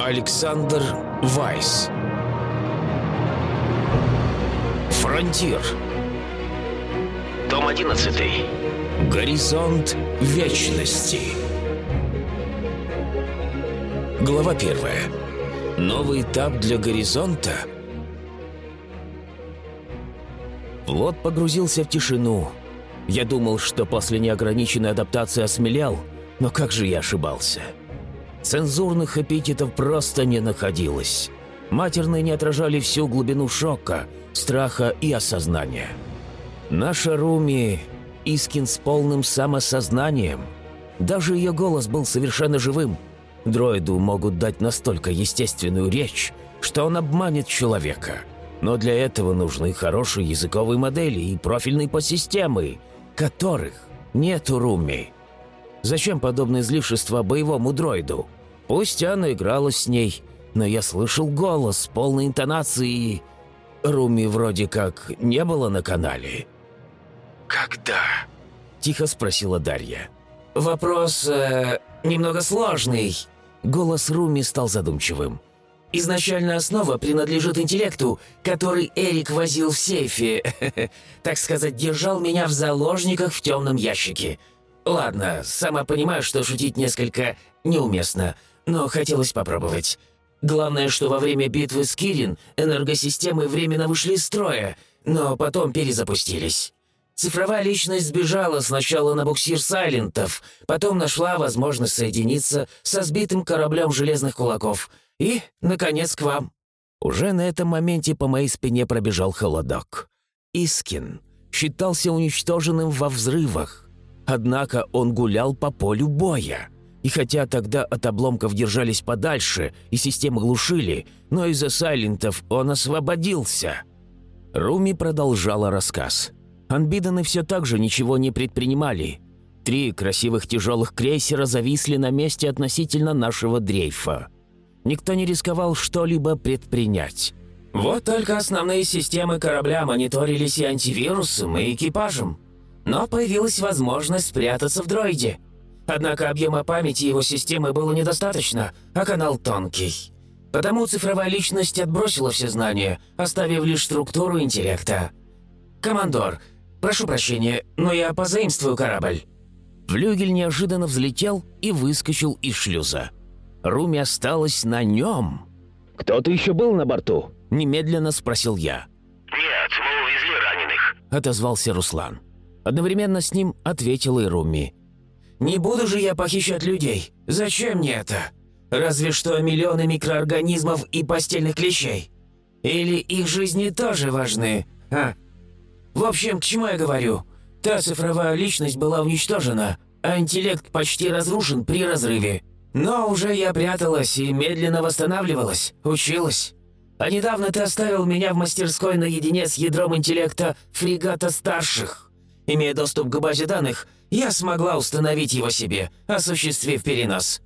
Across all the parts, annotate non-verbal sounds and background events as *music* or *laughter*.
Александр Вайс. Фронтир. Том 11 Горизонт вечности. Глава первая. Новый этап для горизонта. Флот погрузился в тишину. Я думал, что после неограниченной адаптации осмелял, но как же я ошибался. Цензурных эпитетов просто не находилось. Матерные не отражали всю глубину шока, страха и осознания. Наша Руми – Искин с полным самосознанием. Даже ее голос был совершенно живым. Дроиду могут дать настолько естественную речь, что он обманет человека – но для этого нужны хорошие языковые модели и профильные подсистемы, которых нет у Руми. Зачем подобное излишество боевому дроиду? Пусть она играла с ней, но я слышал голос, полной интонации, Руми вроде как не было на канале. «Когда?» – тихо спросила Дарья. «Вопрос э, немного сложный». Голос Руми стал задумчивым. Изначально основа принадлежит интеллекту, который Эрик возил в сейфе. *laughs* Так сказать, держал меня в заложниках в темном ящике. Ладно, сама понимаю, что шутить несколько неуместно, но хотелось попробовать. Главное, что во время битвы с Кирин энергосистемы временно вышли из строя, но потом перезапустились. Цифровая личность сбежала сначала на буксир Сайлентов, потом нашла возможность соединиться со сбитым кораблем Железных Кулаков — и, наконец, к вам». Уже на этом моменте по моей спине пробежал холодок. Искин считался уничтоженным во взрывах. Однако он гулял по полю боя. И хотя тогда от обломков держались подальше и системы глушили, но из-за сайлентов он освободился. Руми продолжала рассказ. Анбиданы все так же ничего не предпринимали. Три красивых тяжелых крейсера зависли на месте относительно нашего дрейфа никто не рисковал что-либо предпринять. Вот только основные системы корабля мониторились и антивирусом, и экипажем. Но появилась возможность спрятаться в дроиде. Однако объема памяти его системы было недостаточно, а канал тонкий. Потому цифровая личность отбросила все знания, оставив лишь структуру интеллекта. «Командор, прошу прощения, но я позаимствую корабль». Флюгель неожиданно взлетел и выскочил из шлюза. Руми осталась на нем. «Кто-то еще был на борту?» – немедленно спросил я. «Нет, мы увезли раненых», – отозвался Руслан. Одновременно с ним ответил и Руми. «Не буду же я похищать людей. Зачем мне это? Разве что миллионы микроорганизмов и постельных клещей. Или их жизни тоже важны, а? В общем, к чему я говорю? Та цифровая личность была уничтожена, а интеллект почти разрушен при разрыве. Но уже я пряталась и медленно восстанавливалась, училась. А недавно ты оставил меня в мастерской наедине с ядром интеллекта фрегата старших. Имея доступ к базе данных, я смогла установить его себе, осуществив перенос.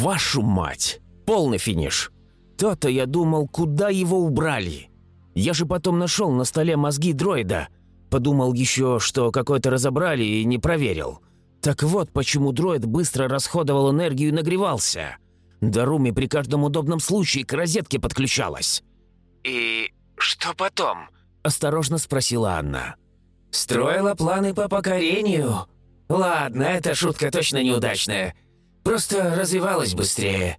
Вашу мать! Полный финиш. То-то я думал, куда его убрали. Я же потом нашел на столе мозги дроида. Подумал еще, что какой-то разобрали и не проверил. Так вот, почему дроид быстро расходовал энергию и нагревался. Даруми при каждом удобном случае к розетке подключалась. «И что потом?» – осторожно спросила Анна. «Строила планы по покорению. Ладно, эта шутка точно неудачная. Просто развивалась быстрее.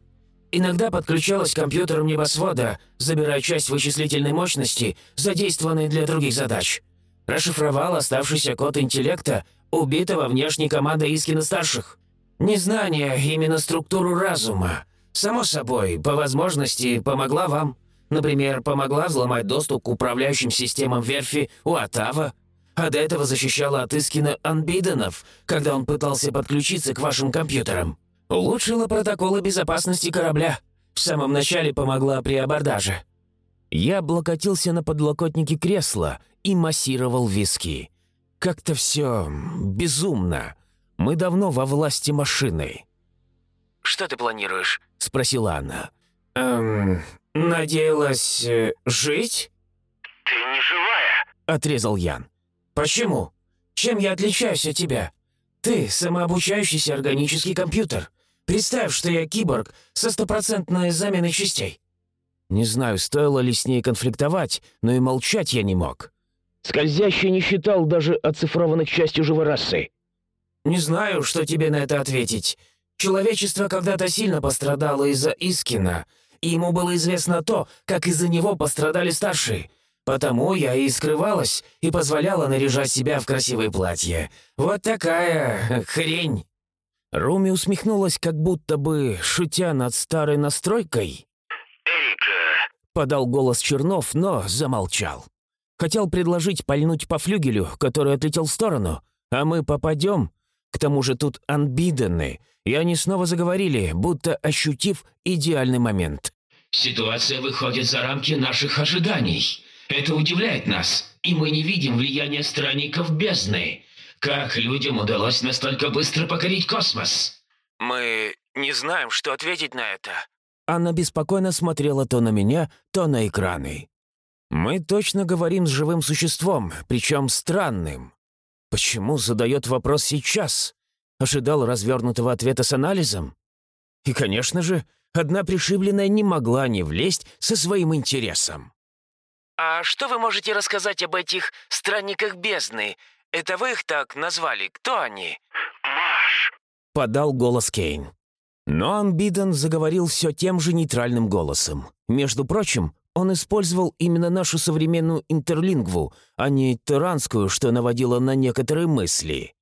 Иногда подключалась к компьютерам небосвода, забирая часть вычислительной мощности, задействованной для других задач. Расшифровал оставшийся код интеллекта, убитого внешней командой Искина-старших. Незнание именно структуру разума. Само собой, по возможности, помогла вам. Например, помогла взломать доступ к управляющим системам верфи у Атава, а до этого защищала от Искина Анбиденов, когда он пытался подключиться к вашим компьютерам. Улучшила протоколы безопасности корабля. В самом начале помогла при абордаже. Я облокотился на подлокотники кресла и массировал виски. Как-то все безумно. Мы давно во власти машины». «Что ты планируешь?» — спросила Анна. «Эм, надеялась э, жить?» «Ты не живая», — отрезал Ян. «Почему? Чем я отличаюсь от тебя? Ты — самообучающийся органический компьютер. Представь, что я киборг со стопроцентной заменой частей». Не знаю, стоило ли с ней конфликтовать, но и молчать я не мог. Скользящий не считал даже оцифрованных частью живой расы. «Не знаю, что тебе на это ответить. Человечество когда-то сильно пострадало из-за Искина, и ему было известно то, как из-за него пострадали старшие. Потому я и скрывалась, и позволяла наряжать себя в красивые платья. Вот такая хрень». Руми усмехнулась, как будто бы, шутя над старой настройкой. «Эрика!» — подал голос Чернов, но замолчал. Хотел предложить пальнуть по флюгелю, который отлетел в сторону, а мы попадем. К тому же тут анбидены, и они снова заговорили, будто ощутив идеальный момент. «Ситуация выходит за рамки наших ожиданий. Это удивляет нас, и мы не видим влияния странников бездны. Как людям удалось настолько быстро покорить космос?» «Мы не знаем, что ответить на это». Анна беспокойно смотрела то на меня, то на экраны. «Мы точно говорим с живым существом, причем странным. Почему задает вопрос сейчас? Ожидал развернутого ответа с анализом? И, конечно же, одна пришибленная не могла не влезть со своим интересом. «А что вы можете рассказать об этих странниках бездны? Это вы их так назвали? Кто они?» «Маш!» — подал голос Кейн. Но Амбиден заговорил все тем же нейтральным голосом. Между прочим, он использовал именно нашу современную интерлингву, а не таранскую, что наводило на некоторые мысли.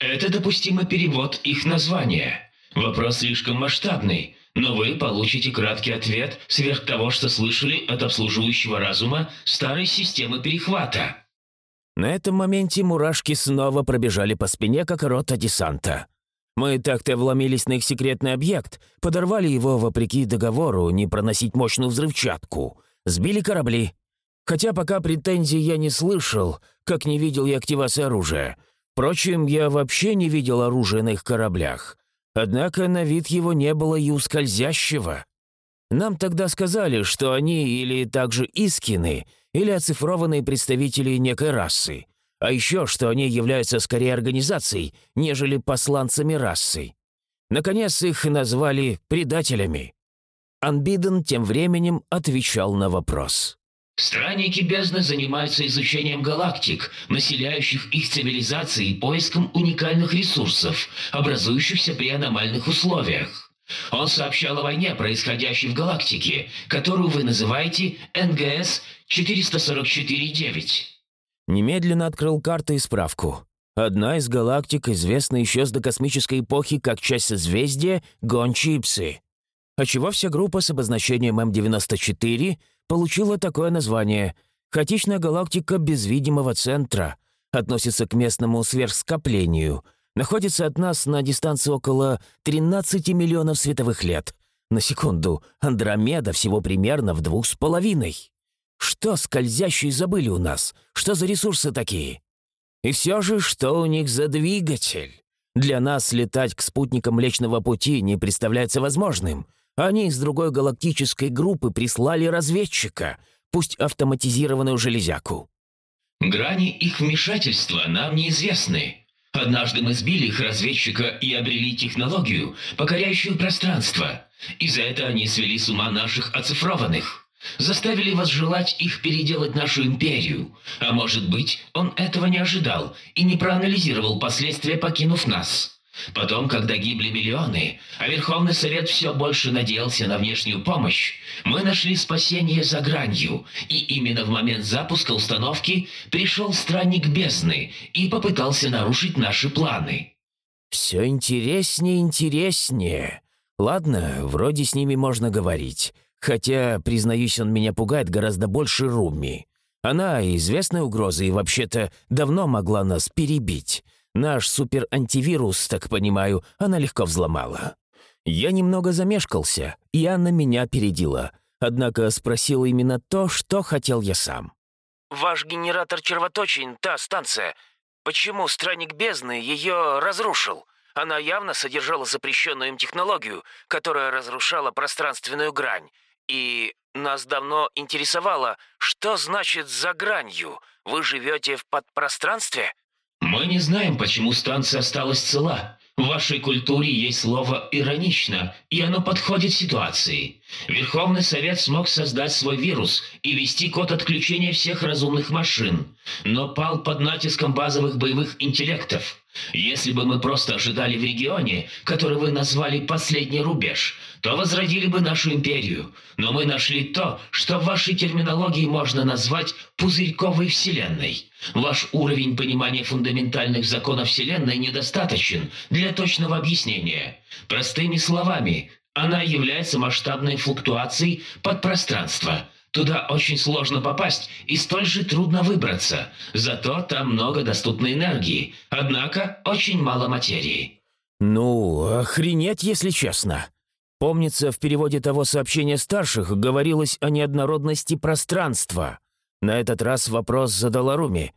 Это допустимый перевод их названия. Вопрос слишком масштабный, но вы получите краткий ответ сверх того, что слышали от обслуживающего разума старой системы перехвата. На этом моменте мурашки снова пробежали по спине, как рота десанта. Мы так-то вломились на их секретный объект, подорвали его вопреки договору не проносить мощную взрывчатку, сбили корабли. Хотя пока претензий я не слышал, как не видел я активации оружия. Впрочем, я вообще не видел оружия на их кораблях. Однако на вид его не было и у скользящего. Нам тогда сказали, что они или также Искины, или оцифрованные представители некой расы. А еще, что они являются скорее организацией, нежели посланцами расы. Наконец, их назвали предателями. Анбиден тем временем отвечал на вопрос. Странники бездны занимаются изучением галактик, населяющих их цивилизации и поиском уникальных ресурсов, образующихся при аномальных условиях. Он сообщал о войне, происходящей в галактике, которую вы называете НГС 444-9. Немедленно открыл карту и справку. Одна из галактик известна еще с докосмической эпохи как часть созвездия Гончие Псы. А чего вся группа с обозначением М94 получила такое название. Хаотичная галактика без видимого центра. Относится к местному сверхскоплению. Находится от нас на дистанции около 13 миллионов световых лет. На секунду, Андромеда всего примерно в двух с половиной. Что скользящие забыли у нас? Что за ресурсы такие? И все же, что у них за двигатель? Для нас летать к спутникам Млечного Пути не представляется возможным. Они из другой галактической группы прислали разведчика, пусть автоматизированную железяку. Грани их вмешательства нам неизвестны. Однажды мы сбили их разведчика и обрели технологию, покоряющую пространство. И за это они свели с ума наших оцифрованных. Заставили вас желать их переделать нашу империю. А может быть, он этого не ожидал и не проанализировал последствия, покинув нас. Потом, когда гибли миллионы, а Верховный Совет все больше надеялся на внешнюю помощь, мы нашли спасение за гранью, и именно в момент запуска установки пришел странник бездны и попытался нарушить наши планы. «Все интереснее и интереснее. Ладно, вроде с ними можно говорить. Хотя, признаюсь, он меня пугает гораздо больше Руми. Она известная угроза и вообще-то давно могла нас перебить. Наш суперантивирус, так понимаю, она легко взломала. Я немного замешкался, и Анна меня опередила, однако спросила именно то, что хотел я сам. «Ваш генератор червоточин, та станция. Почему странник бездны ее разрушил? Она явно содержала запрещенную им технологию, которая разрушала пространственную грань. И нас давно интересовало, что значит «за гранью». Вы живете в подпространстве?» Мы не знаем, почему станция осталась цела. В вашей культуре есть слово «иронично», и оно подходит ситуации. Верховный Совет смог создать свой вирус и ввести код отключения всех разумных машин, но пал под натиском базовых боевых интеллектов. Если бы мы просто ожидали в регионе, который вы назвали «последний рубеж», то возродили бы нашу империю. Но мы нашли то, что в вашей терминологии можно назвать «пузырьковой вселенной». Ваш уровень понимания фундаментальных законов Вселенной недостаточен для точного объяснения. Простыми словами, она является масштабной флуктуацией подпространства. Туда очень сложно попасть и столь же трудно выбраться. Зато там много доступной энергии, однако очень мало материи. Ну, охренеть, если честно. Помнится, в переводе того сообщения старших говорилось о неоднородности пространства. На этот раз вопрос задала Руми,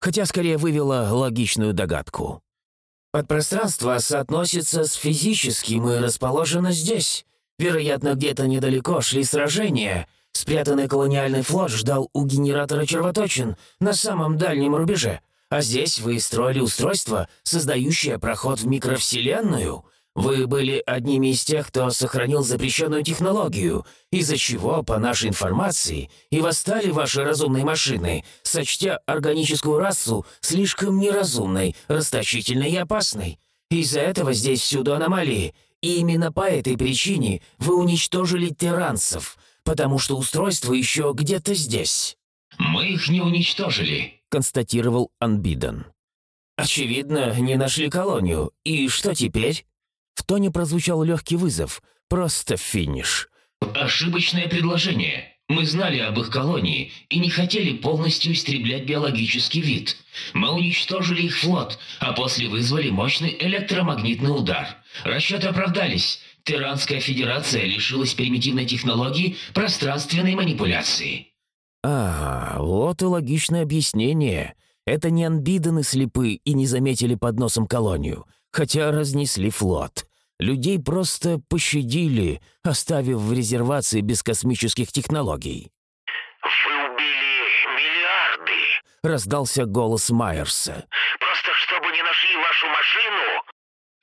хотя скорее вывела логичную догадку. Подпространство соотносится с физическим и расположено здесь. Вероятно, где-то недалеко шли сражения. Спрятанный колониальный флот ждал у генератора червоточин на самом дальнем рубеже. А здесь вы строили устройство, создающее проход в микровселенную. Вы были одними из тех, кто сохранил запрещенную технологию, из-за чего, по нашей информации, и восстали ваши разумные машины, сочтя органическую расу слишком неразумной, расточительной и опасной. Из-за этого здесь всюду аномалии, и именно по этой причине вы уничтожили тиранцев, потому что устройство еще где-то здесь». «Мы их не уничтожили», — констатировал Анбиден. «Очевидно, не нашли колонию. И что теперь?» В тоне прозвучал легкий вызов. Просто финиш. «Ошибочное предложение. Мы знали об их колонии и не хотели полностью истреблять биологический вид. Мы уничтожили их флот, а после вызвали мощный электромагнитный удар. Расчеты оправдались. Тиранская Федерация лишилась примитивной технологии пространственной манипуляции». «А, вот и логичное объяснение. Это не анбиданы слепы и не заметили под носом колонию хотя разнесли флот. Людей просто пощадили, оставив в резервации без космических технологий. «Вы убили миллиарды!» — раздался голос Майерса. «Просто чтобы не нашли вашу машину?»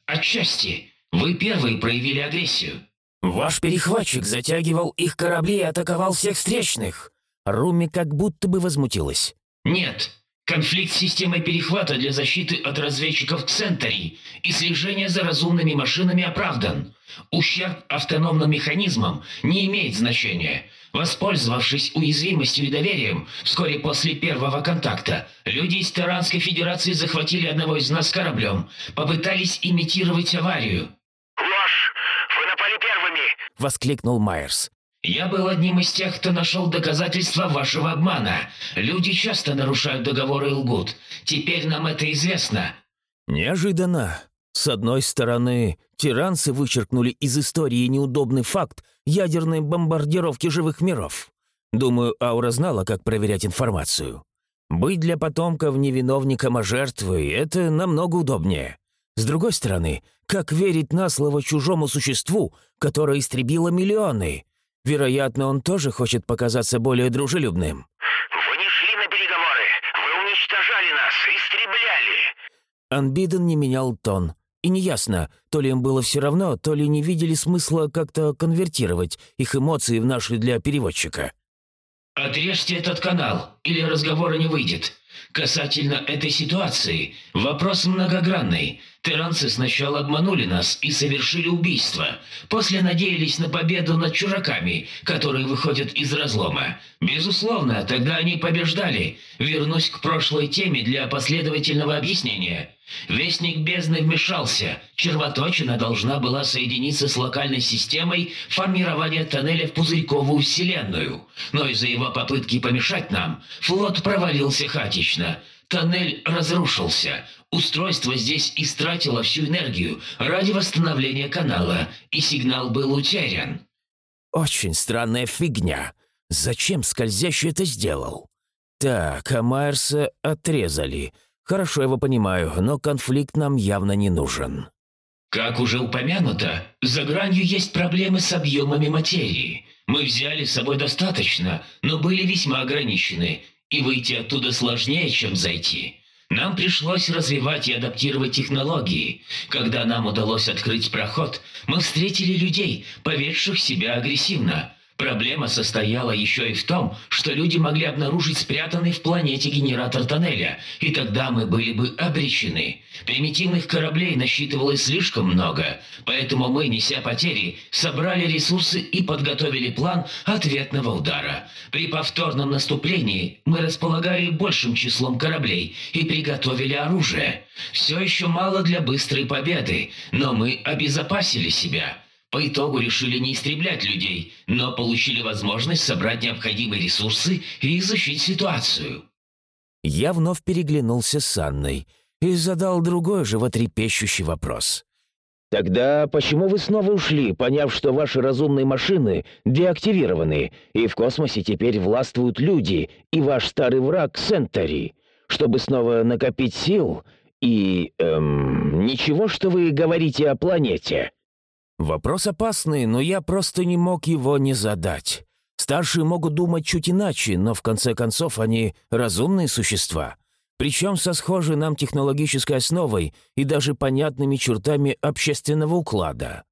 «Отчасти. Вы первые проявили агрессию». «Ваш перехватчик затягивал их корабли и атаковал всех встречных». Руми как будто бы возмутилась. «Нет, Конфликт с системой перехвата для защиты от разведчиков Центари и слежения за разумными машинами оправдан. Ущерб автономным механизмам не имеет значения. Воспользовавшись уязвимостью и доверием, вскоре после первого контакта, люди из Таранской Федерации захватили одного из нас кораблем, попытались имитировать аварию. Воскликнул Майерс. «Я был одним из тех, кто нашел доказательства вашего обмана. Люди часто нарушают договоры и лгут. Теперь нам это известно». Неожиданно. С одной стороны, тиранцы вычеркнули из истории неудобный факт ядерной бомбардировки живых миров. Думаю, Аура знала, как проверять информацию. Быть для потомков не виновником, а жертвой — это намного удобнее. С другой стороны, как верить на слово чужому существу, которое истребило миллионы? Вероятно, он тоже хочет показаться более дружелюбным. «Вы не шли на переговоры! Вы уничтожали нас! Истребляли!» Анбиден не менял тон. И неясно, то ли им было все равно, то ли не видели смысла как-то конвертировать их эмоции в наши для переводчика. «Отрежьте этот канал, или разговора не выйдет. Касательно этой ситуации, вопрос многогранный. Тиранцы сначала обманули нас и совершили убийство. После надеялись на победу над чужаками, которые выходят из разлома. Безусловно, тогда они побеждали. Вернусь к прошлой теме для последовательного объяснения. Вестник бездны вмешался. Червоточина должна была соединиться с локальной системой формирования тоннеля в пузырьковую вселенную. Но из-за его попытки помешать нам, флот провалился хаотично. Тоннель разрушился. Устройство здесь истратило всю энергию ради восстановления канала, и сигнал был утерян. Очень странная фигня. Зачем скользящий это сделал? Так, а Майерса отрезали — Хорошо его понимаю, но конфликт нам явно не нужен. Как уже упомянуто, за гранью есть проблемы с объемами материи. Мы взяли с собой достаточно, но были весьма ограничены, и выйти оттуда сложнее, чем зайти. Нам пришлось развивать и адаптировать технологии. Когда нам удалось открыть проход, мы встретили людей, поведших себя агрессивно. Проблема состояла еще и в том, что люди могли обнаружить спрятанный в планете генератор тоннеля, и тогда мы были бы обречены. Примитивных кораблей насчитывалось слишком много, поэтому мы, неся потери, собрали ресурсы и подготовили план ответного удара. При повторном наступлении мы располагали большим числом кораблей и приготовили оружие. Все еще мало для быстрой победы, но мы обезопасили себя. По итогу решили не истреблять людей, но получили возможность собрать необходимые ресурсы и изучить ситуацию. Я вновь переглянулся с Анной и задал другой животрепещущий вопрос. «Тогда почему вы снова ушли, поняв, что ваши разумные машины деактивированы, и в космосе теперь властвуют люди и ваш старый враг Сентари, чтобы снова накопить сил и... эм... ничего, что вы говорите о планете?» Вопрос опасный, но я просто не мог его не задать. Старшие могут думать чуть иначе, но в конце концов они разумные существа. Причем со схожей нам технологической основой и даже понятными чертами общественного уклада.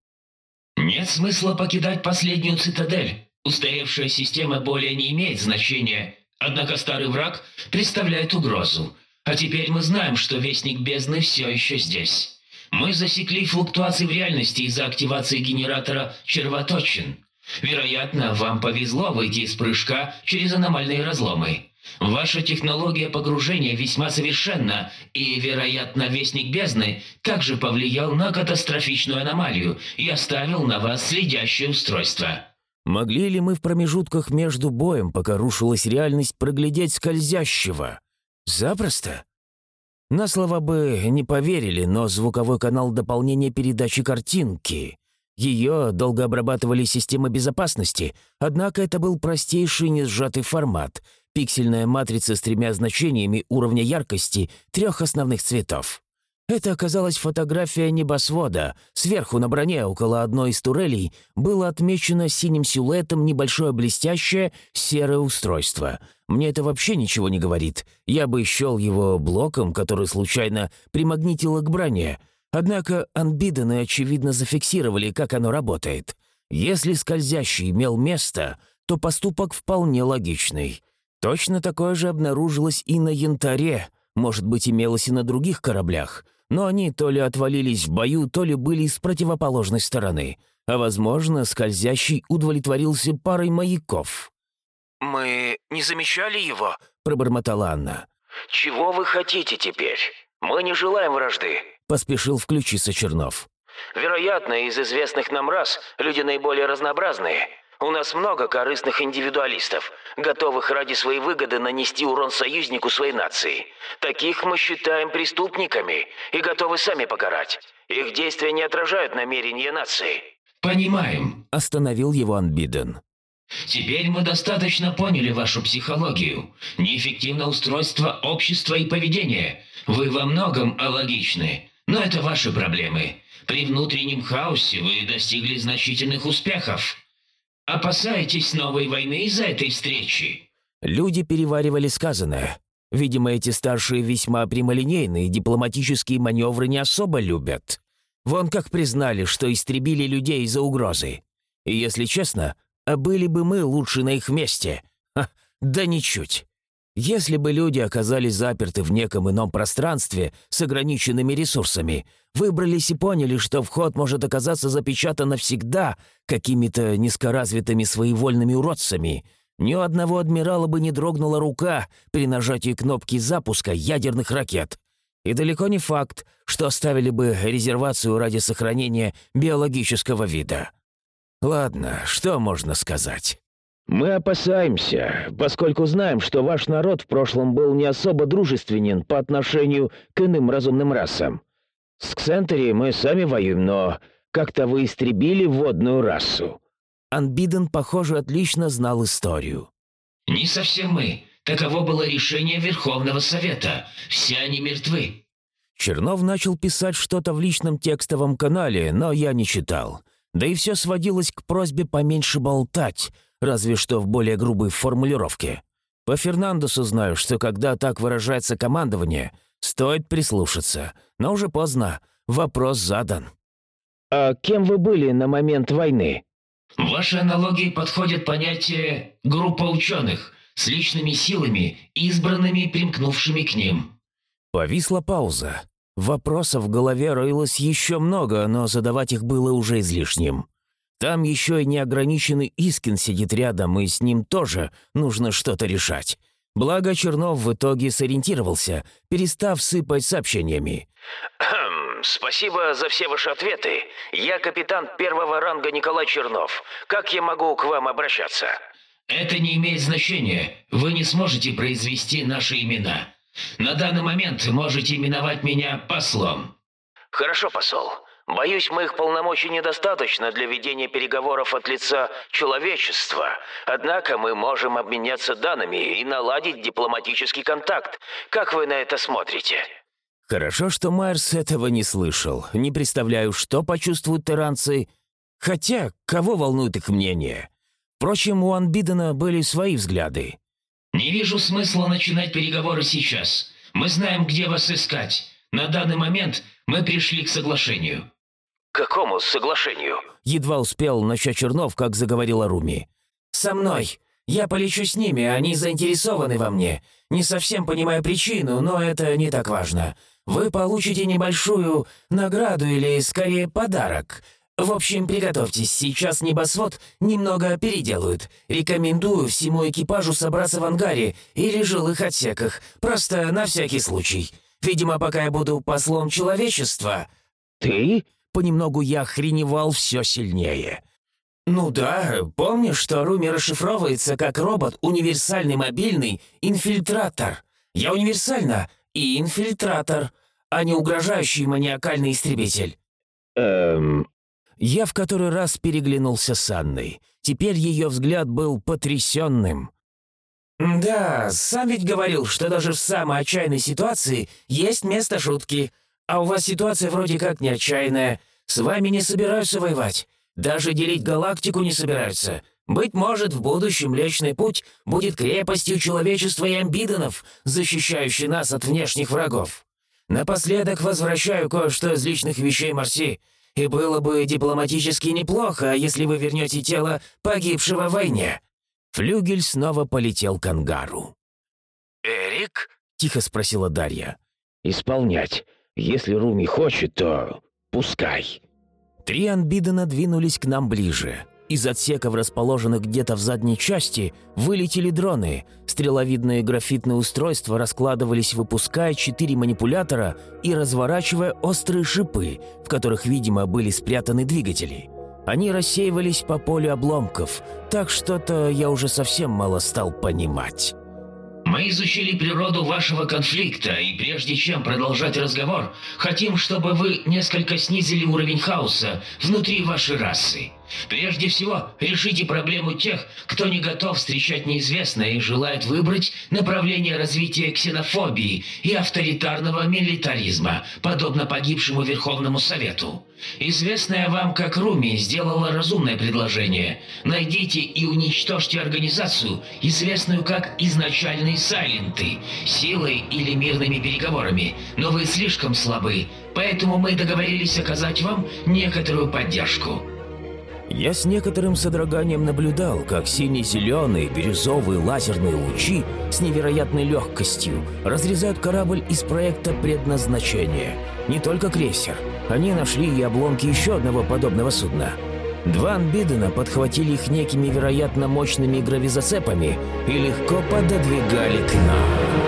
Нет смысла покидать последнюю цитадель. Устаревшая система более не имеет значения. Однако старый враг представляет угрозу. А теперь мы знаем, что Вестник Бездны все еще здесь. Мы засекли флуктуации в реальности из-за активации генератора червоточин. Вероятно, вам повезло выйти из прыжка через аномальные разломы. Ваша технология погружения весьма совершенна, и, вероятно, Вестник Бездны также повлиял на катастрофичную аномалию и оставил на вас следящее устройство. Могли ли мы в промежутках между боем, пока рушилась реальность, проглядеть скользящего? Запросто. На слова бы не поверили, но звуковой канал дополнения передачи картинки. Ее долго обрабатывали системы безопасности, однако это был простейший несжатый формат, пиксельная матрица с тремя значениями уровня яркости трех основных цветов. Это оказалась фотография небосвода. Сверху на броне, около одной из турелей, было отмечено синим силуэтом небольшое блестящее серое устройство. Мне это вообще ничего не говорит. Я бы счел его блоком, который случайно примагнитило к броне. Однако анбидены, очевидно, зафиксировали, как оно работает. Если скользящий имел место, то поступок вполне логичный. Точно такое же обнаружилось и на янтаре, может быть, имелось и на других кораблях — но они то ли отвалились в бою, то ли были с противоположной стороны, а, возможно, скользящий удовлетворился парой маяков. «Мы не замечали его?» — пробормотала Анна. «Чего вы хотите теперь? Мы не желаем вражды», — поспешил включиться Чернов. «Вероятно, из известных нам рас люди наиболее разнообразные. У нас много корыстных индивидуалистов, готовых ради своей выгоды нанести урон союзнику своей нации. Таких мы считаем преступниками и готовы сами покарать. Их действия не отражают намерения нации». «Понимаем», — остановил его Анбиден. «Теперь мы достаточно поняли вашу психологию. Неэффективное устройство общества и поведения. Вы во многом алогичны, но это ваши проблемы. При внутреннем хаосе вы достигли значительных успехов. Опасаетесь новой войны из-за этой встречи?» Люди переваривали сказанное. Видимо, эти старшие весьма прямолинейные дипломатические маневры не особо любят. Вон как признали, что истребили людей из-за угрозы. И если честно, а были бы мы лучше на их месте. Ха, да ничуть. Если бы люди оказались заперты в неком ином пространстве с ограниченными ресурсами, выбрались и поняли, что вход может оказаться запечатан навсегда какими-то низкоразвитыми своевольными уродцами, ни у одного адмирала бы не дрогнула рука при нажатии кнопки запуска ядерных ракет. И далеко не факт, что оставили бы резервацию ради сохранения биологического вида. Ладно, что можно сказать? «Мы опасаемся, поскольку знаем, что ваш народ в прошлом был не особо дружественен по отношению к иным разумным расам. С Ксентери мы сами воюем, но как-то вы истребили водную расу». Анбиден, похоже, отлично знал историю. «Не совсем мы. Таково было решение Верховного Совета. Все они мертвы». Чернов начал писать что-то в личном текстовом канале, но я не читал. Да и все сводилось к просьбе поменьше болтать — разве что в более грубой формулировке. По Фернандесу знаю, что когда так выражается командование, Стоит прислушаться, но уже поздно. Вопрос задан. «А кем вы были на момент войны?» В вашей аналогии подходит понятие «группа ученых» с личными силами, избранными, примкнувшими к ним. Повисла пауза. Вопросов в голове роилось еще много, но задавать их было уже излишним. Там еще и неограниченный Искин сидит рядом, и с ним тоже нужно что-то решать. Благо Чернов в итоге сориентировался, перестав сыпать сообщениями. «Спасибо за все ваши ответы. Я капитан первого ранга Николай Чернов. Как я могу к вам обращаться?» Это не имеет значения. Вы не сможете произвести наши имена. На данный момент можете именовать меня послом». «Хорошо, посол. Боюсь, моих полномочий недостаточно для ведения переговоров от лица человечества. Однако мы можем обменяться данными и наладить дипломатический контакт. Как вы на это смотрите?» Хорошо, что Майерс этого не слышал. Не представляю, что почувствуют тиранцы. Хотя, кого волнует их мнение? Впрочем, у Анбидена были свои взгляды. «Не вижу смысла начинать переговоры сейчас. Мы знаем, где вас искать. На данный момент мы пришли к соглашению». «К какому соглашению?» Едва успел начать Чернов, как заговорила Руми. «Со мной. Я полечу с ними, они заинтересованы во мне. Не совсем понимаю причину, но это не так важно. Вы получите небольшую награду или, скорее, подарок. В общем, приготовьтесь, сейчас небосвод немного переделают. Рекомендую всему экипажу собраться в ангаре или жилых отсеках, просто на всякий случай. Видимо, пока я буду послом человечества...» «Ты?» Понемногу я охреневал все сильнее. «Ну да, помнишь, что Руми расшифровывается как робот универсальный мобильный инфильтратор? Я универсально и инфильтратор, а не угрожающий маниакальный истребитель». «Эм...» Я в который раз переглянулся с Анной. Теперь ее взгляд был потрясенным. «Да, сам ведь говорил, что даже в самой отчаянной ситуации есть место шутки. А у вас ситуация вроде как не отчаянная. С вами не собираются воевать. Даже делить галактику не собираются. Быть может, в будущем Млечный Путь будет крепостью человечества и амбидонов, защищающей нас от внешних врагов. Напоследок возвращаю кое-что из личных вещей Марси, и было бы дипломатически неплохо, если вы вернете тело погибшего в войне». Флюгель снова полетел к ангару. «Эрик?» — тихо спросила Дарья. «Исполнять. Если Руми хочет, то пускай». Три анбидена двинулись к нам ближе. Из отсеков, расположенных где-то в задней части, вылетели дроны. Стреловидные графитные устройства раскладывались, выпуская четыре манипулятора и разворачивая острые шипы, в которых, видимо, были спрятаны двигатели. Они рассеивались по полю обломков, так что-то я уже совсем мало стал понимать. Мы изучили природу вашего конфликта, и прежде чем продолжать разговор, хотим, чтобы вы несколько снизили уровень хаоса внутри вашей расы. Прежде всего, решите проблему тех, кто не готов встречать неизвестное и желает выбрать направление развития ксенофобии и авторитарного милитаризма, подобно погибшему Верховному Совету. Известная вам как Руми сделала разумное предложение. Найдите и уничтожьте организацию, известную как изначальные Сайленты, силой или мирными переговорами, но вы слишком слабы, поэтому мы договорились оказать вам некоторую поддержку. Я с некоторым содроганием наблюдал, как сине-зеленые бирюзовые лазерные лучи с невероятной легкостью разрезают корабль из проекта предназначения. Не только крейсер. Они нашли и обломки еще одного подобного судна. Два анбидена подхватили их некими вероятно мощными гравизацепами и легко пододвигали к нам.